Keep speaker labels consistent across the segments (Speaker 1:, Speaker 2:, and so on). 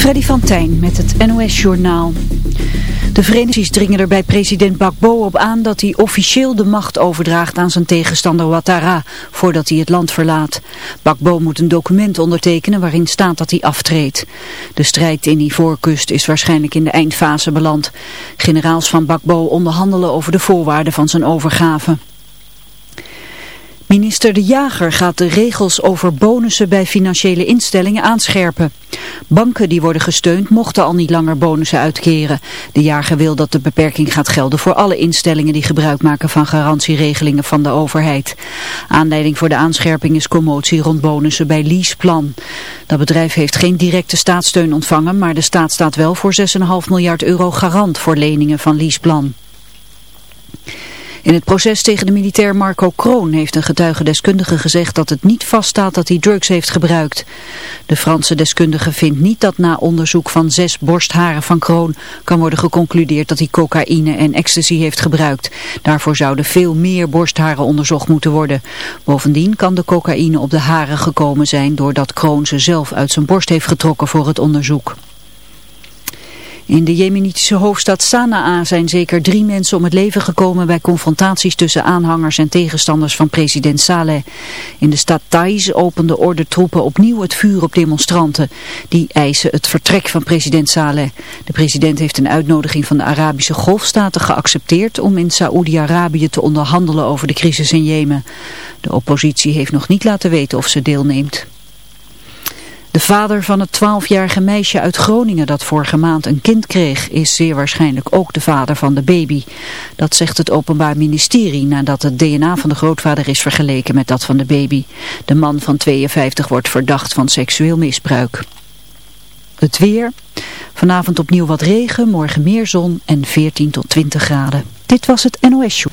Speaker 1: Freddy van Tijn met het NOS-journaal. De Verenigingen dringen er bij president Bakbo op aan dat hij officieel de macht overdraagt aan zijn tegenstander Ouattara, voordat hij het land verlaat. Bakbo moet een document ondertekenen waarin staat dat hij aftreedt. De strijd in die voorkust is waarschijnlijk in de eindfase beland. Generaals van Bakbo onderhandelen over de voorwaarden van zijn overgave. Minister De Jager gaat de regels over bonussen bij financiële instellingen aanscherpen. Banken die worden gesteund mochten al niet langer bonussen uitkeren. De Jager wil dat de beperking gaat gelden voor alle instellingen die gebruik maken van garantieregelingen van de overheid. Aanleiding voor de aanscherping is commotie rond bonussen bij Leaseplan. Dat bedrijf heeft geen directe staatssteun ontvangen, maar de staat staat wel voor 6,5 miljard euro garant voor leningen van Leaseplan. In het proces tegen de militair Marco Kroon heeft een getuigendeskundige gezegd dat het niet vaststaat dat hij drugs heeft gebruikt. De Franse deskundige vindt niet dat na onderzoek van zes borstharen van Kroon kan worden geconcludeerd dat hij cocaïne en ecstasy heeft gebruikt. Daarvoor zouden veel meer borstharen onderzocht moeten worden. Bovendien kan de cocaïne op de haren gekomen zijn doordat Kroon ze zelf uit zijn borst heeft getrokken voor het onderzoek. In de jemenitische hoofdstad Sanaa zijn zeker drie mensen om het leven gekomen bij confrontaties tussen aanhangers en tegenstanders van president Saleh. In de stad Taiz openden ordentroepen opnieuw het vuur op demonstranten. Die eisen het vertrek van president Saleh. De president heeft een uitnodiging van de Arabische golfstaten geaccepteerd om in Saoedi-Arabië te onderhandelen over de crisis in Jemen. De oppositie heeft nog niet laten weten of ze deelneemt. De vader van het 12-jarige meisje uit Groningen dat vorige maand een kind kreeg, is zeer waarschijnlijk ook de vader van de baby. Dat zegt het Openbaar Ministerie nadat het DNA van de grootvader is vergeleken met dat van de baby. De man van 52 wordt verdacht van seksueel misbruik. Het weer. Vanavond opnieuw wat regen, morgen meer zon en 14 tot 20 graden. Dit was het NOS Show.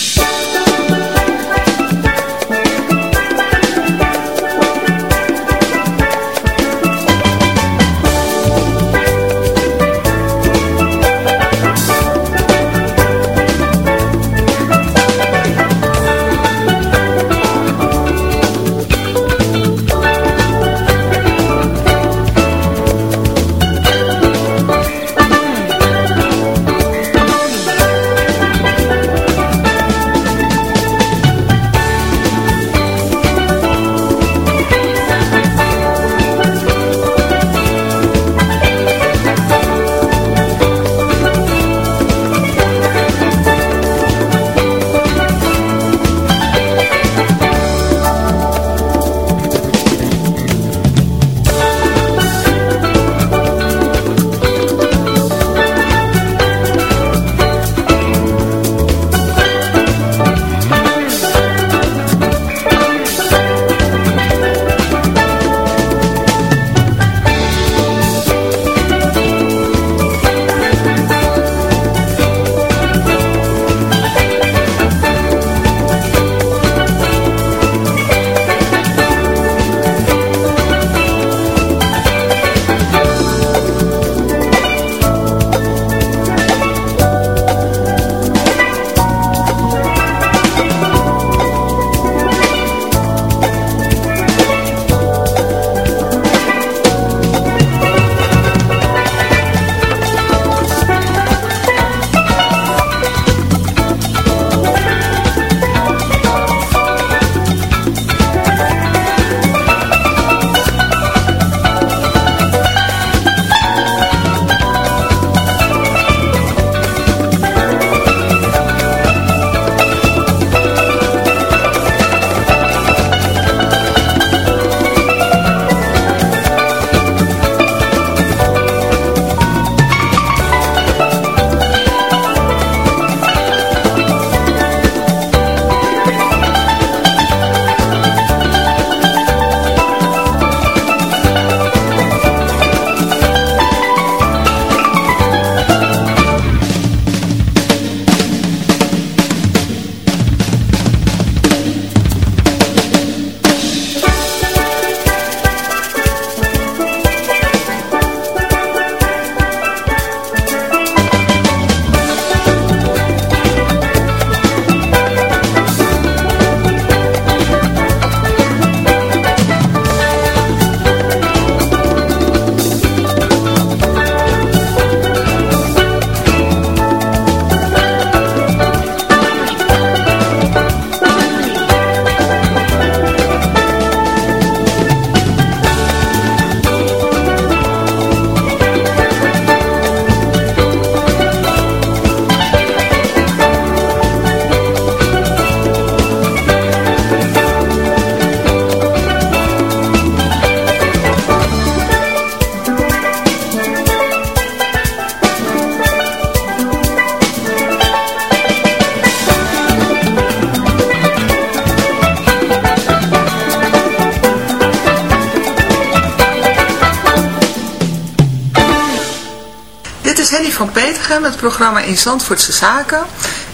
Speaker 2: Is Henny van Petergem, het programma in Zandvoortse Zaken.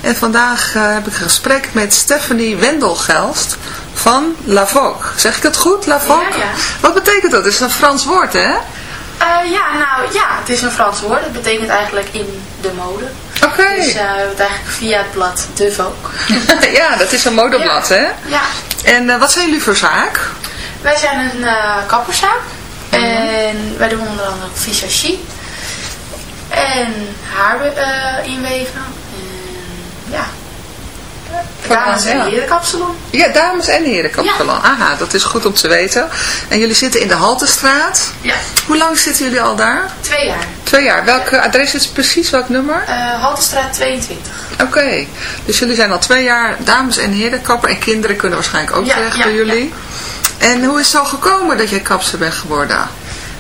Speaker 2: En vandaag eh, heb ik een gesprek met Stephanie Wendelgelst van La Vogue. Zeg ik het goed, La Vogue?
Speaker 3: Ja, ja.
Speaker 2: Wat betekent dat? Het is een Frans woord, hè?
Speaker 3: Eh, ja, nou ja, het is een Frans woord. Het betekent eigenlijk in de mode.
Speaker 2: Oké.
Speaker 3: Dus eh, we hebben het eigenlijk via het blad De Vogue.
Speaker 2: ja, dat is een modeblad,
Speaker 3: Ja.
Speaker 2: hè?
Speaker 3: Ja,
Speaker 2: En eh, wat zijn jullie voor zaak?
Speaker 3: wij zijn een eh kapperszaak. En wij doen onder andere visagie. En haar eh, inweven. En ja. Dames en
Speaker 2: ja.
Speaker 3: heren kapsalon.
Speaker 2: Ja, dames en heren kapsalon. Aha, dat is goed om te weten. En jullie zitten in de Haltestraat.
Speaker 3: Ja,
Speaker 2: Hoe lang zitten jullie al daar?
Speaker 3: twee jaar.
Speaker 2: Twee jaar. Welk adres is precies? Welk nummer?
Speaker 3: Eh Haltestraat 22.
Speaker 2: Oké, dus jullie zijn al twee jaar dames en heren kapper en kinderen kunnen waarschijnlijk ook
Speaker 3: Ja,
Speaker 2: terecht bij jullie. En hoe is het zo gekomen dat jij kapster bent geworden?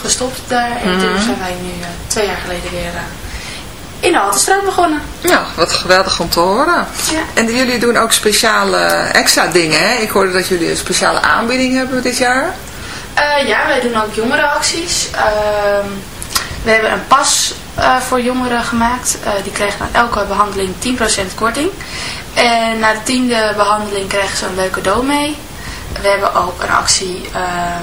Speaker 3: gestopt daar. En
Speaker 2: Mhm.
Speaker 3: toen zijn wij nu eh, twee jaar geleden weer eh, in de Haltestraat begonnen.
Speaker 2: Ja, wat geweldig om te horen.
Speaker 3: Ja.
Speaker 2: En jullie doen ook speciale extra dingen, hè? Ik hoorde dat jullie een speciale aanbieding hebben dit jaar.
Speaker 3: Eh, ja, wij doen ook jongerenacties. Ehm, we hebben een pas eh, voor jongeren gemaakt. Eh, die krijgen aan elke behandeling 10% korting. En na de tiende behandeling krijgen ze een leuke cadeau mee. We hebben ook een actie, ehm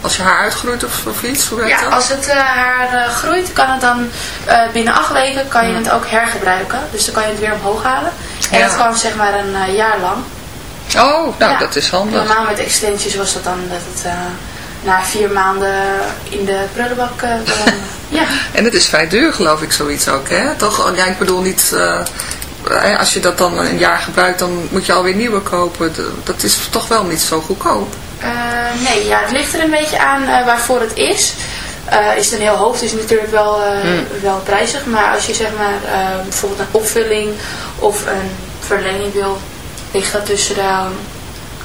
Speaker 2: als je haar uitgroeit of, of iets. Hoe werkt
Speaker 3: Ja,
Speaker 2: dat?
Speaker 3: als het eh, haar eh, groeit, kan het dan eh, binnen acht weken kan je het ook hergebruiken. Dus dan kan je het weer omhoog halen. En
Speaker 2: Ja.
Speaker 3: dat kan zeg maar een jaar lang.
Speaker 2: Oh, nou
Speaker 3: Ja.
Speaker 2: dat is handig.
Speaker 3: Normaal met extensions was dat dan dat het na vier maanden in de prullenbak ja.
Speaker 2: En het is vrij duur geloof ik zoiets ook, hè? Toch? Oh, Ja, ik bedoel niet... als je dat dan een jaar gebruikt, dan moet je alweer nieuwe kopen. Dat is toch wel niet zo goedkoop.
Speaker 3: Eh, nee, ja, het ligt er een beetje aan eh, waarvoor het is. Eh, is het een heel hoofd, is natuurlijk wel, eh, wel prijzig. Maar als je zeg maar bijvoorbeeld een opvulling of een verlenging wil, ligt dat tussen de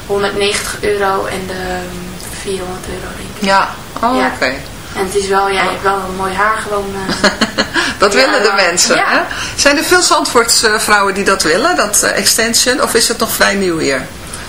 Speaker 3: 190 euro en de 400 euro denk ik.
Speaker 2: Ja. Oh,
Speaker 3: Ja.
Speaker 2: oké.
Speaker 3: En het is wel, ja, je hebt wel een mooi haar gewoon.
Speaker 2: Dat
Speaker 3: Ja,
Speaker 2: willen de mensen,
Speaker 3: Ja.
Speaker 2: hè? Zijn er veel Zandvoortse vrouwen die dat willen, dat extension? Of is het nog vrij nieuw hier?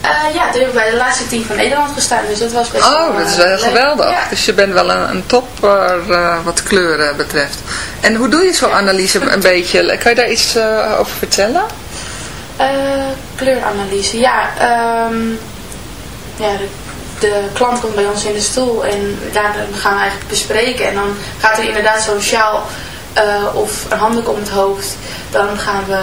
Speaker 3: Eh, ja, toen heb ik bij de laatste team van Nederland gestaan. Dus dat was best wel
Speaker 2: Oh, dat is
Speaker 3: eh,
Speaker 2: wel geweldig.
Speaker 3: Ja.
Speaker 2: Dus je bent wel een, een topper eh, wat kleuren betreft. En hoe doe je zo'n analyse een beetje? Kan je daar iets over vertellen?
Speaker 3: Kleuranalyse, ja. ehm, ja de, de klant komt bij ons in de stoel en daar gaan we eigenlijk bespreken. En dan gaat er inderdaad zo'n sjaal of een handdoek om het hoofd. Dan gaan we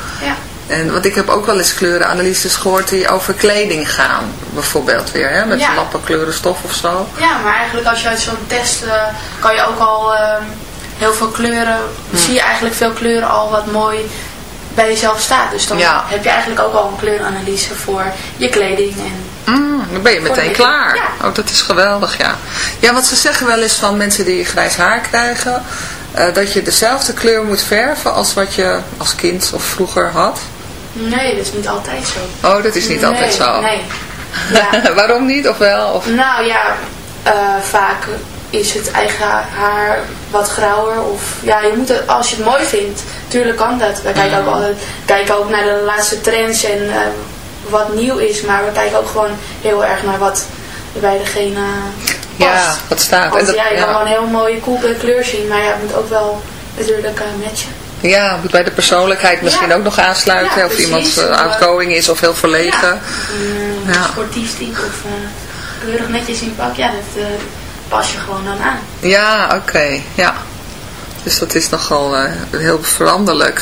Speaker 2: En want ik heb ook wel eens kleurenanalyses gehoord die over kleding gaan. Bijvoorbeeld weer, hè? met
Speaker 3: Ja.
Speaker 2: lappen kleurenstof of zo.
Speaker 3: ja, maar eigenlijk als je uit zo'n test eh, kan je ook al ehm, heel veel kleuren,
Speaker 2: Hm.
Speaker 3: zie je eigenlijk veel kleuren al wat mooi bij jezelf staat. Dus dan
Speaker 2: Ja.
Speaker 3: heb je eigenlijk ook al een kleuranalyse voor je kleding. En,
Speaker 2: Mm, dan ben je meteen klaar.
Speaker 3: Ja.
Speaker 2: Oh, dat is geweldig, ja. Ja, want ze zeggen wel eens van mensen die grijs haar krijgen... eh, dat je dezelfde kleur moet verven als wat je als kind of vroeger had.
Speaker 3: nee, dat is niet altijd zo.
Speaker 2: Oh, dat is niet altijd zo.
Speaker 3: Nee. Ja.
Speaker 2: Waarom niet? Of wel? Of...
Speaker 3: Nou ja, eh, vaak is het eigen haar wat grauwer. Of ja, je moet het, als je het mooi vindt, tuurlijk kan dat. We kijken ook altijd kijken ook naar de laatste trends en eh, wat nieuw is. Maar we kijken ook gewoon heel erg naar wat bij degene.
Speaker 2: Ja, wat staat.
Speaker 3: Want
Speaker 2: En dat-
Speaker 3: ja, je
Speaker 2: ja.
Speaker 3: kan een heel mooie coole kleur zien, maar ja, het moet ook wel natuurlijk uh, matchen.
Speaker 2: Ja, moet bij de persoonlijkheid misschien
Speaker 3: Ja.
Speaker 2: ook nog aansluiten.
Speaker 3: Ja,
Speaker 2: of
Speaker 3: precies.
Speaker 2: iemand uh,
Speaker 3: uh,
Speaker 2: outgoing is of heel verlegen. Ja.
Speaker 3: sportief type of uh, kleurig netjes in pak, ja, dat uh, pas je gewoon dan aan.
Speaker 2: Ja, oké. Ja. Dus dat is nogal heel veranderlijk.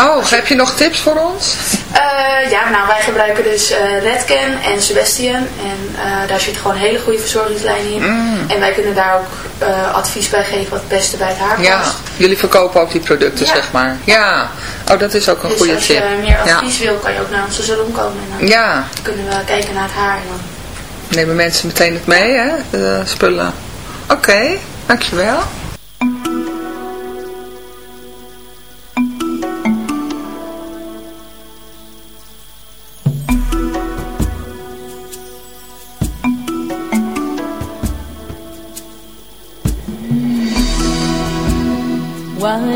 Speaker 2: Oh, heb je nog tips voor ons?
Speaker 3: Eh, ja, nou wij gebruiken dus eh Redken en Sebastian. En eh, daar zit gewoon een hele goede verzorgingslijn in. En wij kunnen daar ook advies bij geven wat het beste bij het haar past.
Speaker 2: Ja, jullie verkopen ook die producten,
Speaker 3: Ja.
Speaker 2: zeg maar. Ja. Oh, dat is ook een
Speaker 3: Dus
Speaker 2: goede
Speaker 3: als
Speaker 2: tip.
Speaker 3: je meer
Speaker 2: Ja.
Speaker 3: advies wil, kan je ook naar onze salon komen. En dan
Speaker 2: Ja,
Speaker 3: kunnen we kijken naar het haar. En dan
Speaker 2: nemen mensen meteen het mee, hè? De spullen. Oké, dankjewel.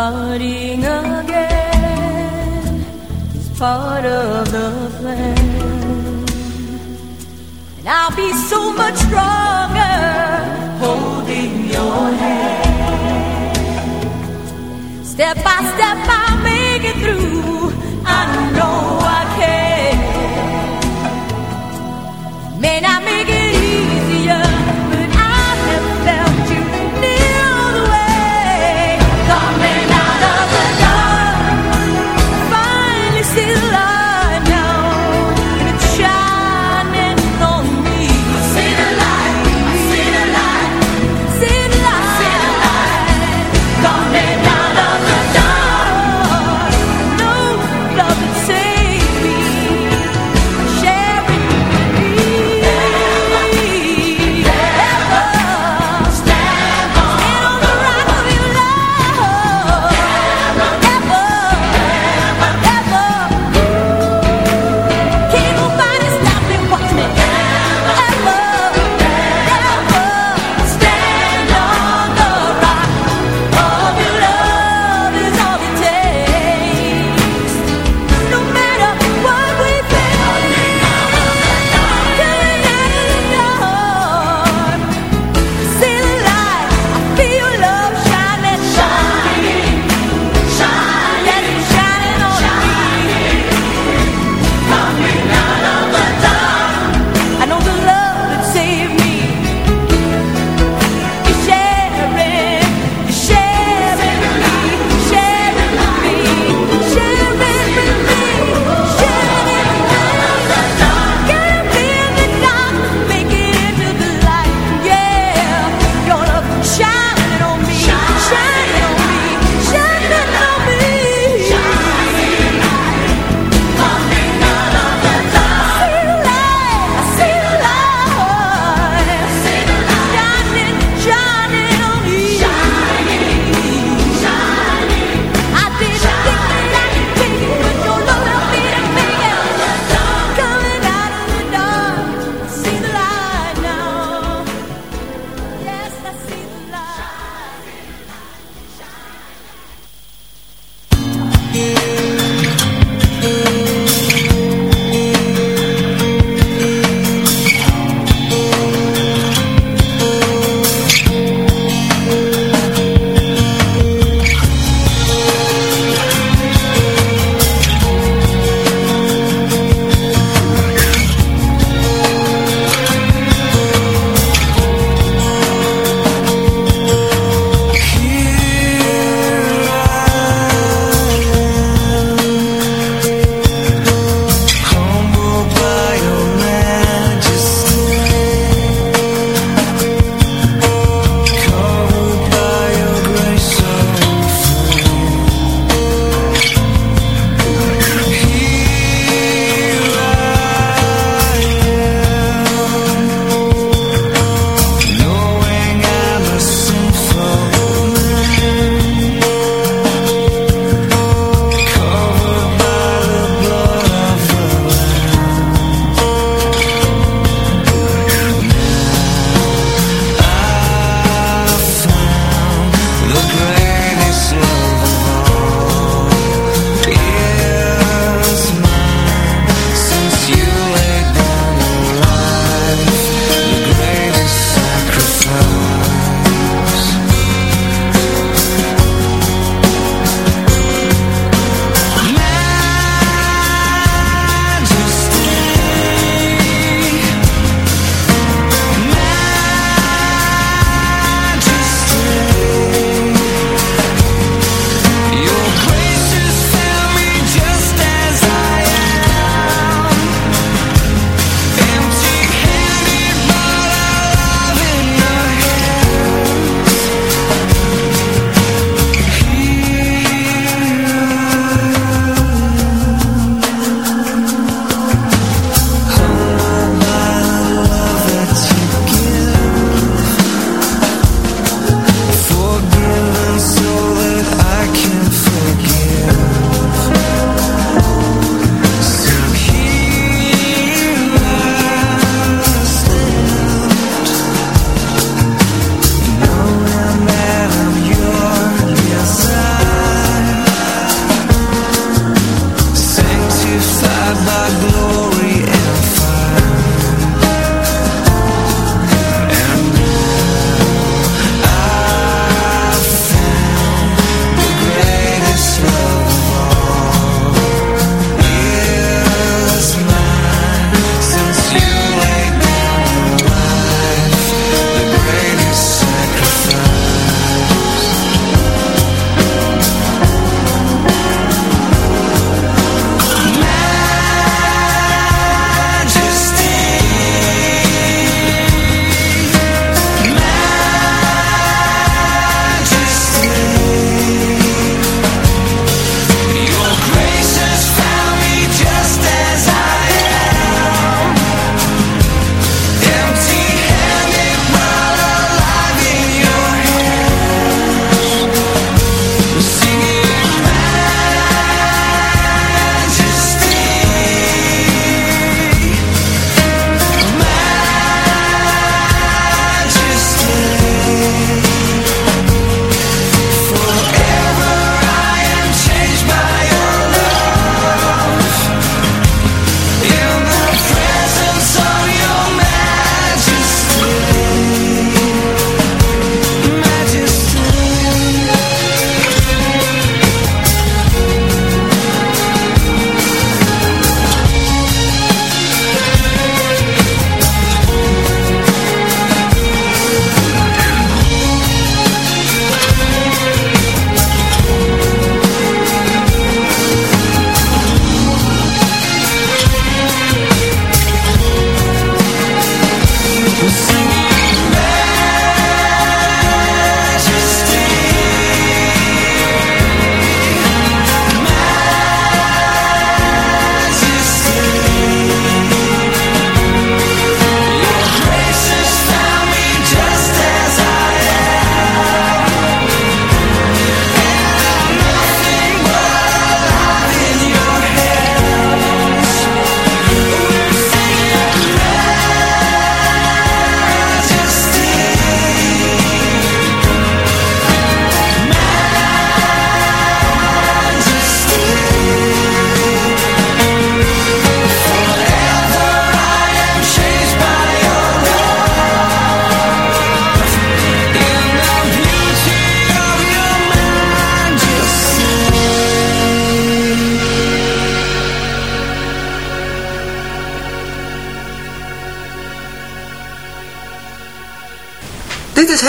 Speaker 4: Starting again is part of the plan. And I'll be so much stronger holding your hand. Step by step, I'll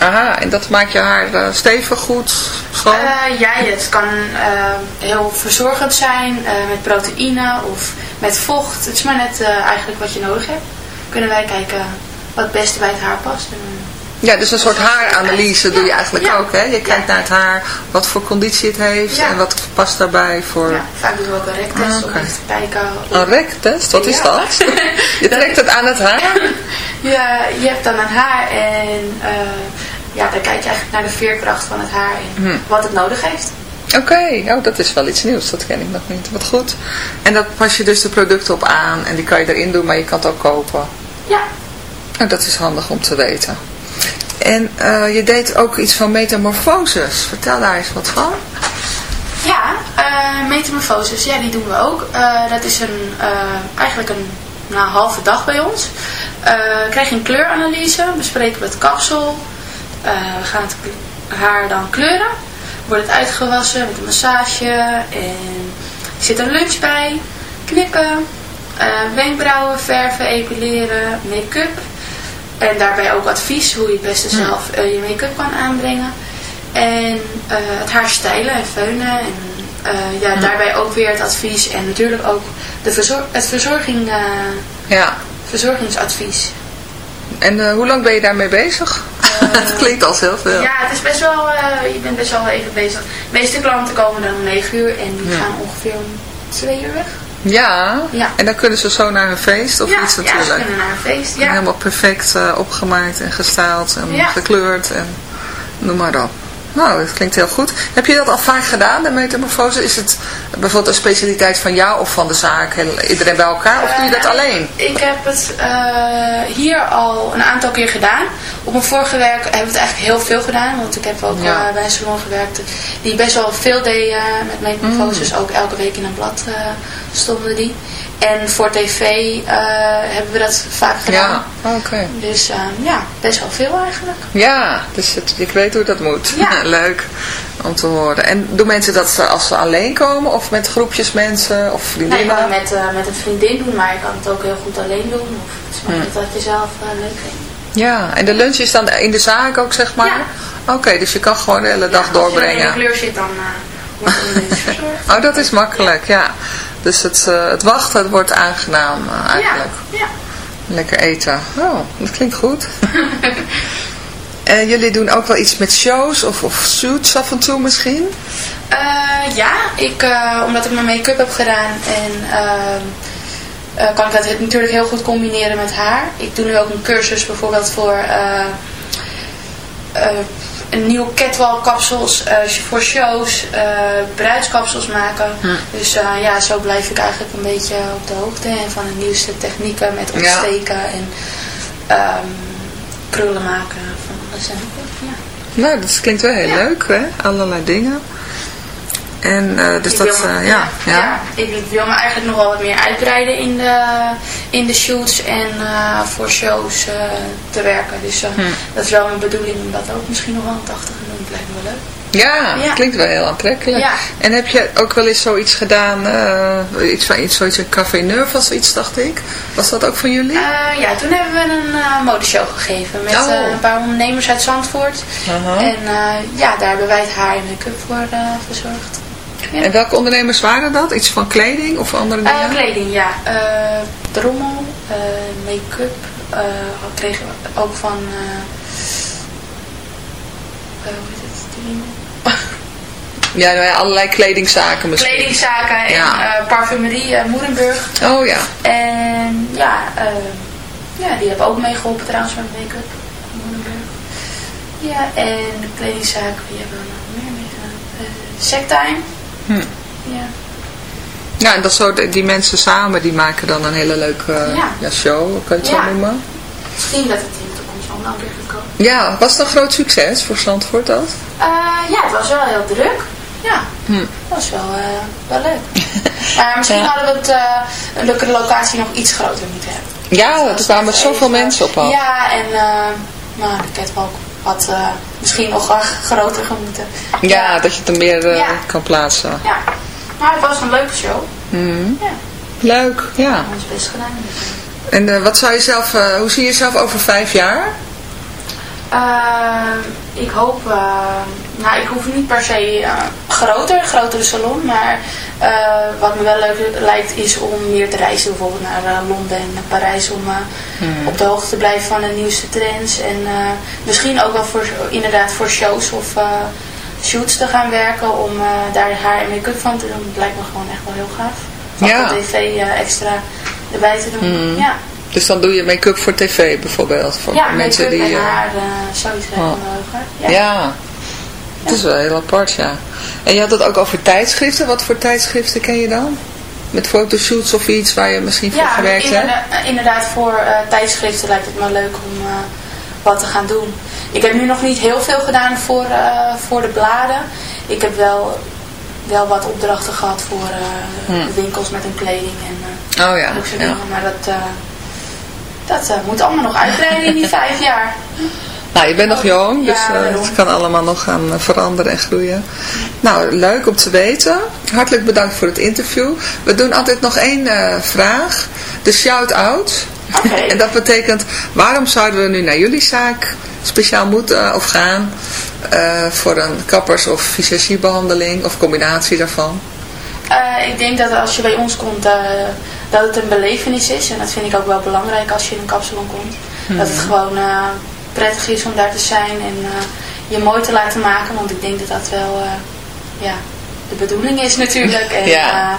Speaker 2: Aha, en dat maakt je haar eh, stevig, goed, schoon?
Speaker 3: Eh, ja, het kan eh, heel verzorgend zijn met proteïne of met vocht. Het is maar net eigenlijk wat je nodig hebt. Kunnen wij kijken wat het beste bij het haar past.
Speaker 2: Ja, dus een soort haaranalyse doe je eigenlijk
Speaker 3: Ja.
Speaker 2: ook, hè? Je kijkt naar het haar, wat voor conditie het heeft en wat past daarbij voor...
Speaker 3: ja, vaak doen we ook een rektest
Speaker 2: Ah,
Speaker 3: om te kijken. of-
Speaker 2: Een rektest, wat is dat? Je trekt het aan het haar?
Speaker 3: Ja, je hebt dan een haar en ja, dan kijk je eigenlijk naar de veerkracht van het haar en
Speaker 2: Mhm.
Speaker 3: wat het nodig heeft.
Speaker 2: Oké, oh, dat is wel iets nieuws, dat ken ik nog niet. Wat goed. En daar pas je dus de producten op aan en die kan je erin doen, maar je kan het ook kopen.
Speaker 3: Ja,
Speaker 2: Oh, dat is handig om te weten. En eh, je deed ook iets van metamorfoses. Vertel daar eens wat van.
Speaker 3: ja metamorfoses, ja, die doen we ook. Eh, dat is een, eigenlijk een nou, halve dag bij ons. Krijg je een kleuranalyse, bespreken we het kapsel. Eh, we gaan het haar dan kleuren. Wordt het uitgewassen met een massage en er zit een lunch bij, knippen, eh, wenkbrauwen verven, epileren, make-up. En daarbij ook advies hoe je het beste zelf eh, je make-up kan aanbrengen. En eh, het haar stijlen en feunen. En eh, ja, daarbij ook weer het advies. En natuurlijk ook de verzor het verzorging, eh,
Speaker 2: Ja.
Speaker 3: verzorgingsadvies.
Speaker 2: En eh, hoe lang ben je daarmee bezig? Het klinkt al heel veel.
Speaker 3: Ja, het is best wel, eh, je bent best wel even bezig. De meeste klanten komen dan om 9 uur en die
Speaker 2: Ja.
Speaker 3: gaan ongeveer om 2 uur weg.
Speaker 2: Ja.
Speaker 3: Ja.
Speaker 2: En dan kunnen ze zo naar een feest of
Speaker 3: ja,
Speaker 2: iets
Speaker 3: ja,
Speaker 2: natuurlijk.
Speaker 3: ze kunnen naar een feest. Ja.
Speaker 2: Helemaal perfect eh, opgemaakt en gestyled en
Speaker 3: Ja.
Speaker 2: gekleurd en noem maar op. Nou, dat klinkt heel goed. Heb je dat al vaak gedaan, de metamorfose? Is het bijvoorbeeld een specialiteit van jou of van de zaak? Iedereen bij elkaar? Of doe je dat
Speaker 3: Eh,
Speaker 2: alleen?
Speaker 3: Ik heb het eh, hier al een aantal keer gedaan. Op mijn vorige werk hebben we het eigenlijk heel veel gedaan. Want ik heb ook
Speaker 2: Ja.
Speaker 3: eh, bij een salon gewerkt die best wel veel deed met metamorfoses.
Speaker 2: Mm.
Speaker 3: Ook elke week in een blad stonden die. En voor tv eh, hebben we dat vaak gedaan.
Speaker 2: Ja, oké.
Speaker 3: Dus eh, ja, best wel veel eigenlijk.
Speaker 2: Ja, dus het, ik weet hoe dat moet.
Speaker 3: Ja.
Speaker 2: Leuk om te horen. En doen mensen dat ze- als ze alleen komen of met groepjes mensen of
Speaker 3: Nou, je
Speaker 2: vriendinnen?
Speaker 3: kan het met, eh, met een vriendin doen, maar je kan het ook heel goed alleen doen. Of het is maar
Speaker 2: Hmm.
Speaker 3: wat je zelf eh, leuk vindt.
Speaker 2: Ja, en de lunch is dan in de zaak ook, zeg maar? Oké, dus je kan gewoon de hele dag
Speaker 3: Als je in
Speaker 2: doorbrengen.
Speaker 3: de kleur zit, dan wordt lunch verzorgd.
Speaker 2: Oh, dat is makkelijk, ja. Dus het, eh, het wachten het wordt aangenaam eh, eigenlijk.
Speaker 3: Ja, ja.
Speaker 2: Lekker eten. Oh, dat klinkt goed. En jullie doen ook wel iets met shows of, of suits af en toe misschien?
Speaker 3: Eh, ja, ik, eh, omdat ik mijn make-up heb gedaan en ehm, eh, kan ik dat natuurlijk heel goed combineren met haar. Ik doe nu ook een cursus bijvoorbeeld voor eh, eh, nieuwe catwalk kapsels eh, voor shows, eh, bruidskapsels maken. Dus eh, ja, zo blijf ik eigenlijk een beetje op de hoogte en van de nieuwste technieken met
Speaker 2: Ja.
Speaker 3: ontsteken en ehm, krullen maken van alles en. Ja.
Speaker 2: Nou, dat klinkt wel heel leuk, hè? Allerlei dingen. En eh, dus
Speaker 3: Ik
Speaker 2: dat,
Speaker 3: me-
Speaker 2: eh, ja, ja.
Speaker 3: ik wil me eigenlijk nog wel wat meer uitbreiden in de, in de shoots en eh, voor shows te werken. Dus
Speaker 2: Hm.
Speaker 3: dat is wel mijn bedoeling om dat ook misschien nog wel een 80 te doen. Lijkt me wel leuk.
Speaker 2: Ja,
Speaker 3: Ja.
Speaker 2: klinkt wel heel aantrekkelijk.
Speaker 3: Ja.
Speaker 2: En heb je ook wel eens zoiets gedaan, eh, iets van iets, zoiets een Café Neuf of zoiets, dacht ik? Was dat ook van jullie?
Speaker 3: Ja, toen hebben we een eh, modeshow gegeven met
Speaker 2: Oh.
Speaker 3: een paar ondernemers uit Zandvoort.
Speaker 2: Aha.
Speaker 3: En ja, daar hebben wij het haar en make-up voor verzorgd. Ja.
Speaker 2: En welke ondernemers waren dat? Iets van kleding of andere
Speaker 3: Eh,
Speaker 2: dingen?
Speaker 3: kleding, ja. Eh, drommel, eh, make-up. kregen we ook van... hoe heet het?
Speaker 2: Ja, nou ja, allerlei kledingzaken misschien.
Speaker 3: Kledingzaken en
Speaker 2: Ja.
Speaker 3: parfumerie Moerenburg.
Speaker 2: Oh ja.
Speaker 3: En ja, ja, die hebben ook meegeholpen trouwens met make-up. Moerenburg. Ja, en de kledingzaken, die hebben we nog meer meegedaan. Uh, Sectime.
Speaker 2: Hm.
Speaker 3: Ja.
Speaker 2: Ja, en dat zo, die mensen samen, die maken dan een hele leuke eh,
Speaker 3: Ja.
Speaker 2: ja, show, kan je het
Speaker 3: Ja.
Speaker 2: zo noemen?
Speaker 3: Misschien dat het in de toekomst een keer gaat komen.
Speaker 2: Ja, was het een groot succes voor Zandvoort dat?
Speaker 3: Eh, ja, het was wel heel druk. Ja,
Speaker 2: Hm.
Speaker 3: dat was wel, eh, wel leuk. maar misschien
Speaker 2: Ja.
Speaker 3: hadden we het, een leuke locatie nog iets groter moeten hebben.
Speaker 2: Ja, er kwamen zoveel mensen op af.
Speaker 3: Ja, en nou, de catwalk had eh, misschien nog groter moeten.
Speaker 2: Ja, dat je het er meer eh,
Speaker 3: Ja.
Speaker 2: kan plaatsen.
Speaker 3: Ja, maar het was een leuke show.
Speaker 2: Mhm.
Speaker 3: Ja,
Speaker 2: Leuk, ja.
Speaker 3: ons best gedaan.
Speaker 2: En eh, wat zou je zelf, eh, hoe zie je jezelf over vijf jaar?
Speaker 3: Eh, ik hoop, eh, nou ik hoef niet per se eh, groter, grotere salon, maar eh, wat me wel leuk lijkt is om meer te reizen, bijvoorbeeld naar eh, Londen en naar Parijs, om eh, op de hoogte te blijven van de nieuwste trends en misschien ook wel voor, inderdaad voor shows of shoots te gaan werken om daar haar en make-up van te doen. Dat lijkt me gewoon echt wel heel gaaf. Van
Speaker 2: Ja.
Speaker 3: tv extra erbij te doen. Ja,
Speaker 2: Dus dan doe je make-up voor tv bijvoorbeeld. Voor
Speaker 3: ja
Speaker 2: mensen die.
Speaker 3: en haar, me
Speaker 2: Oh. ja.
Speaker 3: Ja.
Speaker 2: Het is wel heel apart, ja. En je had het ook over tijdschriften. Wat voor tijdschriften ken je dan? Met fotoshoots of iets waar je misschien voor
Speaker 3: Ja,
Speaker 2: gewerkt hebt?
Speaker 3: inderdaad, inderdaad voor eh, tijdschriften lijkt het me leuk om eh, wat te gaan doen. Ik heb nu nog niet heel veel gedaan voor, eh, voor de bladen. Ik heb wel, wel wat opdrachten gehad voor eh,
Speaker 2: Hmm.
Speaker 3: winkels met hun kleding en eh
Speaker 2: Oh ja, ja.
Speaker 3: Maar dat, eh, dat eh, moet allemaal nog uitbreiden in die vijf jaar.
Speaker 2: Nou, je bent nog jong, dus eh, het kan allemaal nog gaan eh, veranderen en groeien. Nou, leuk om te weten. Hartelijk bedankt voor het interview. We doen altijd nog één eh, vraag. De shout-out. En dat betekent, waarom zouden we nu naar jullie zaak speciaal moeten of gaan voor een kappers- of visagiebehandeling of combinatie daarvan?
Speaker 3: Ik denk dat als je bij ons komt, dat het een belevenis is. En dat vind ik ook wel belangrijk als je in een kapsalon komt. Dat het gewoon eh, prettig is om daar te zijn en eh, je mooi te laten maken. Want ik denk dat dat wel eh, ja, de bedoeling is natuurlijk. En,
Speaker 2: Ja.
Speaker 3: ja.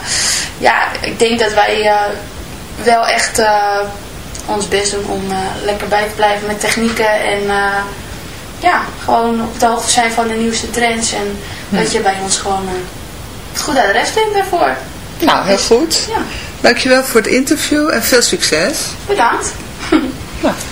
Speaker 3: ja, ik denk dat wij eh, wel echt eh, ons best doen om eh, lekker bij te blijven met technieken. En eh, ja, gewoon op de hoogte zijn van de nieuwste trends. En dat je bij ons gewoon... eh, het goed adres vindt daarvoor.
Speaker 2: Nou, heel goed.
Speaker 3: Ja,
Speaker 2: Dankjewel voor het interview en veel succes.
Speaker 3: bedankt.
Speaker 5: Here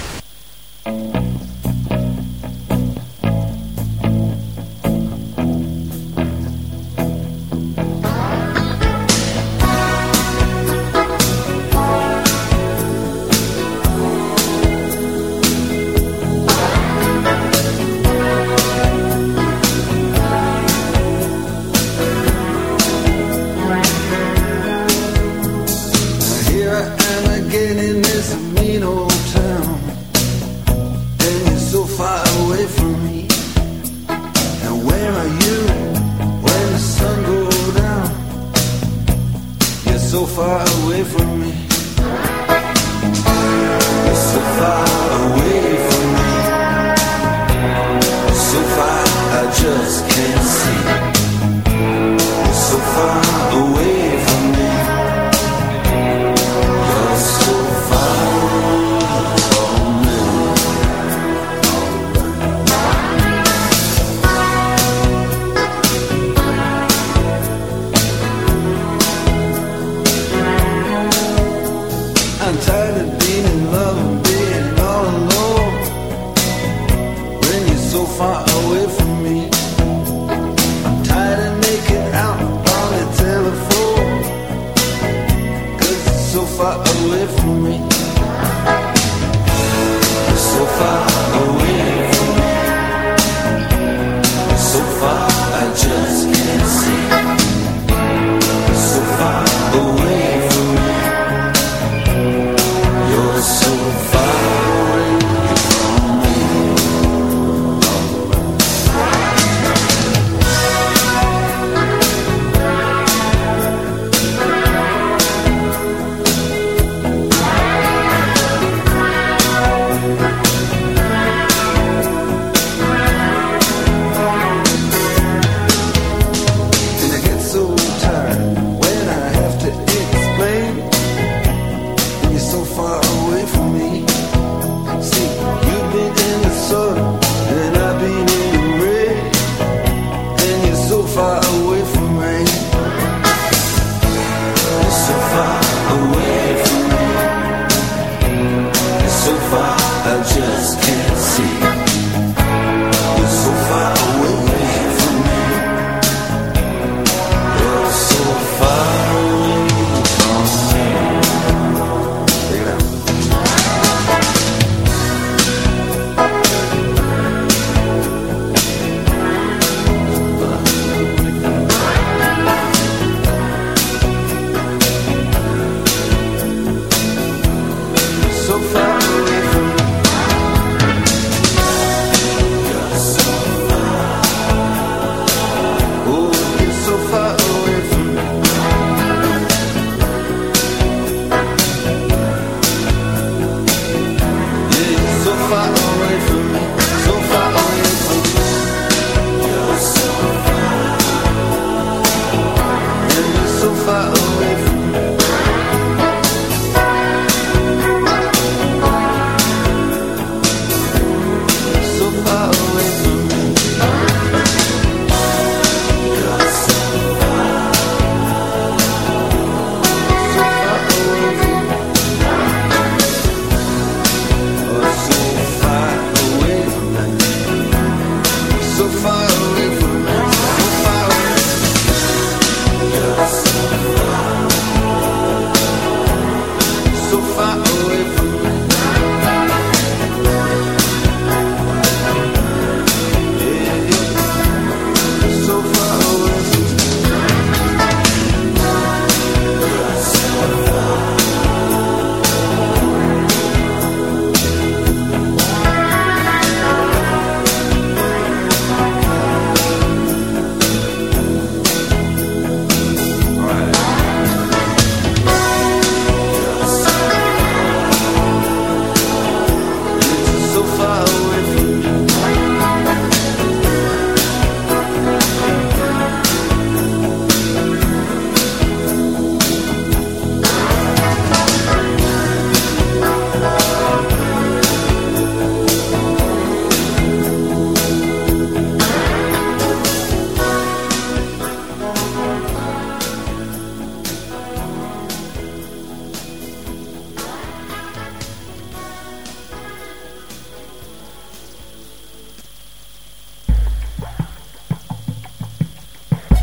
Speaker 5: far away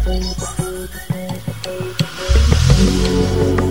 Speaker 5: Thank you.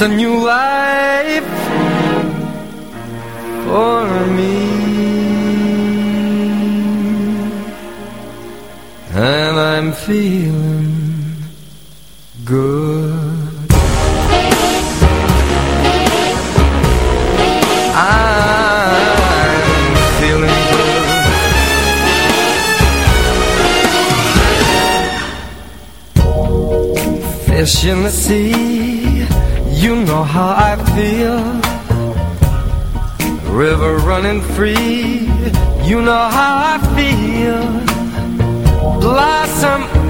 Speaker 6: A new life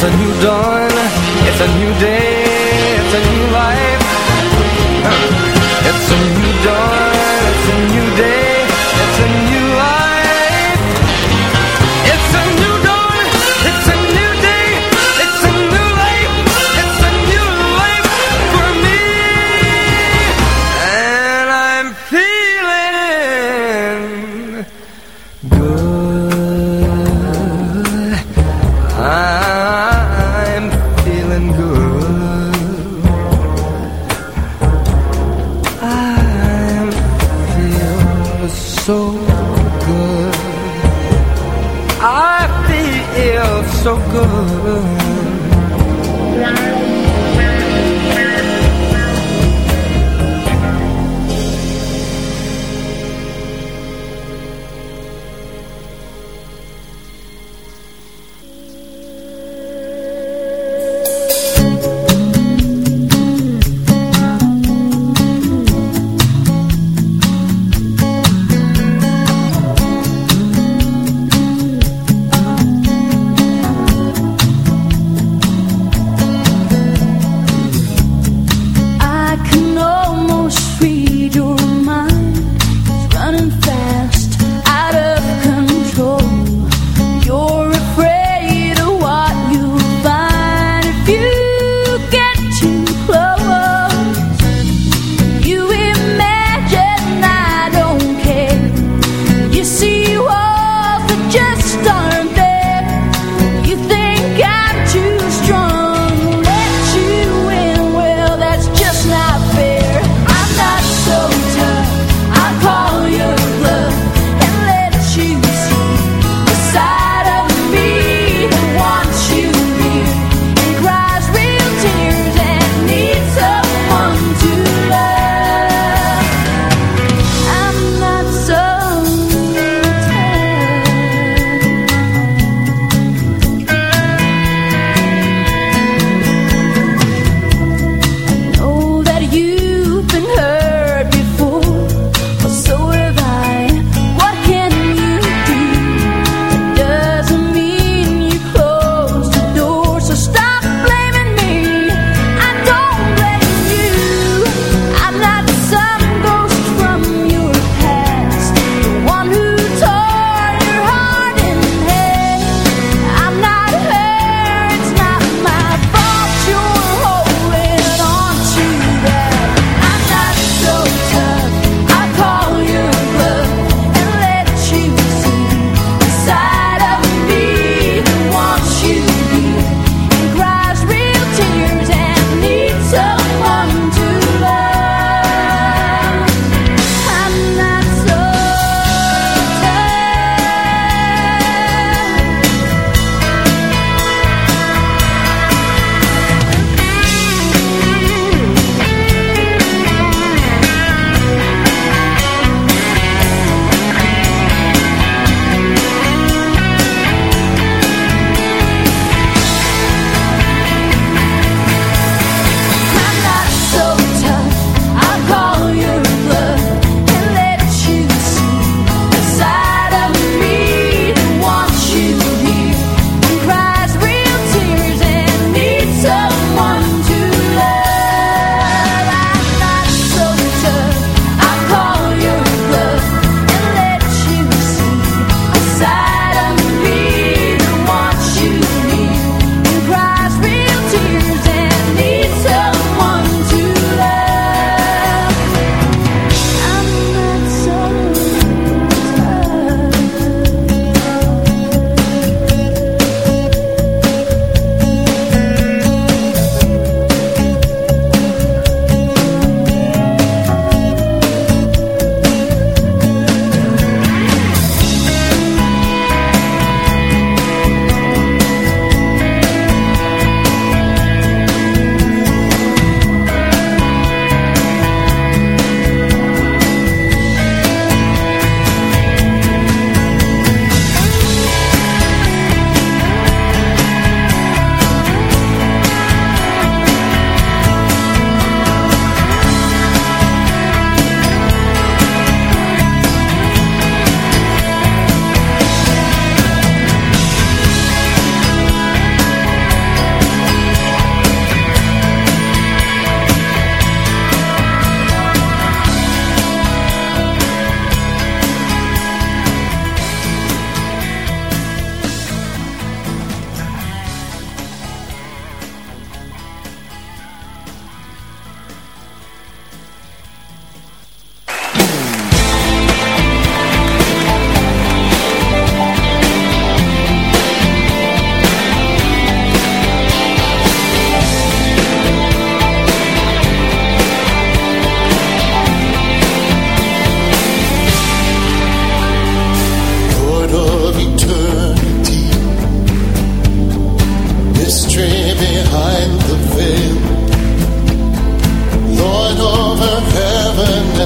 Speaker 6: It's a new dawn, it's a new day, it's a new life. It's a new dawn, it's a new day,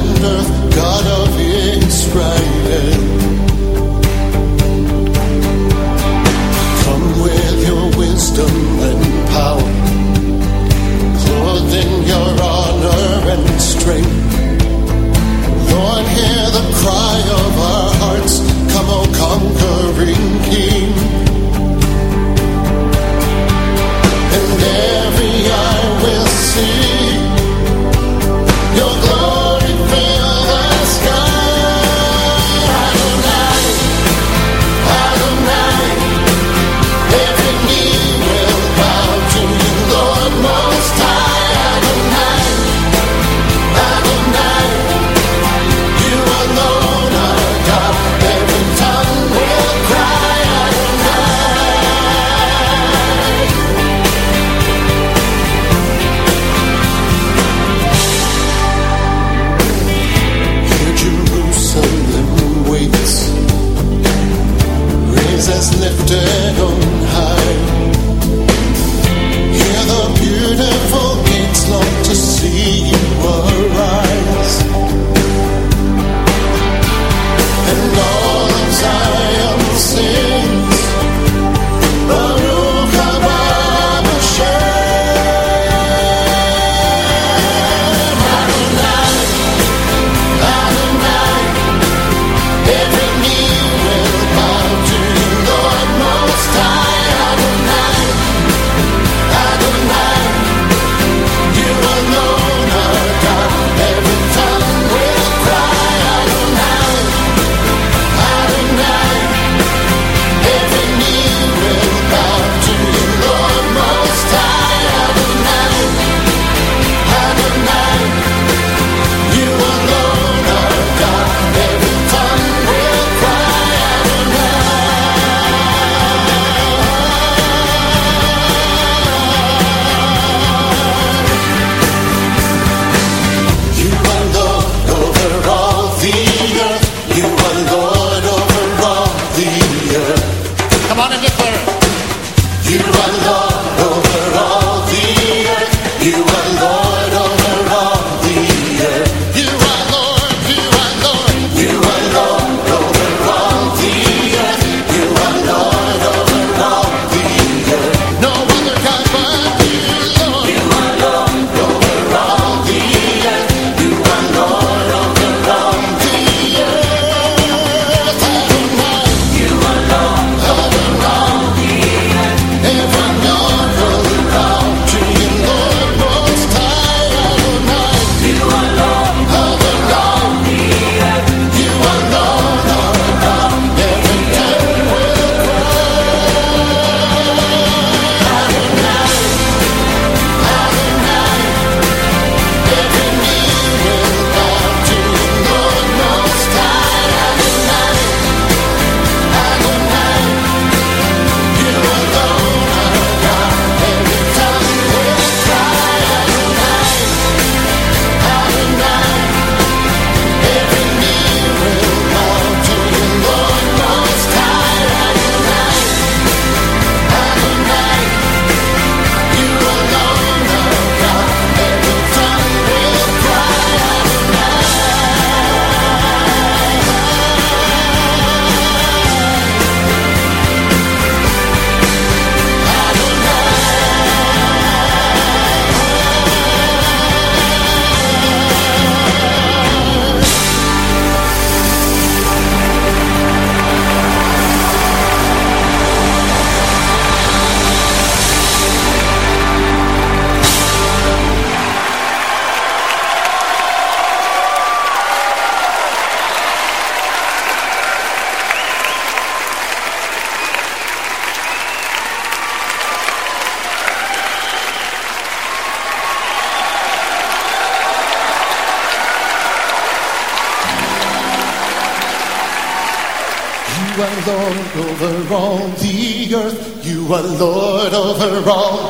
Speaker 6: and
Speaker 7: God of Israel. Lord over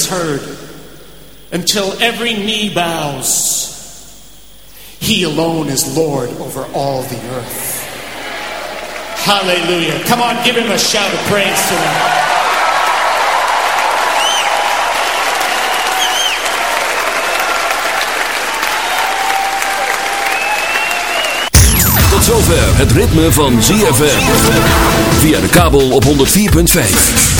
Speaker 8: has heard, until every knee bows, He alone is Lord over all the earth. Hallelujah. Come on, give Him a shout of praise to Him.
Speaker 9: Tot zover het ritme van ZFM. Via de kabel op 104.5.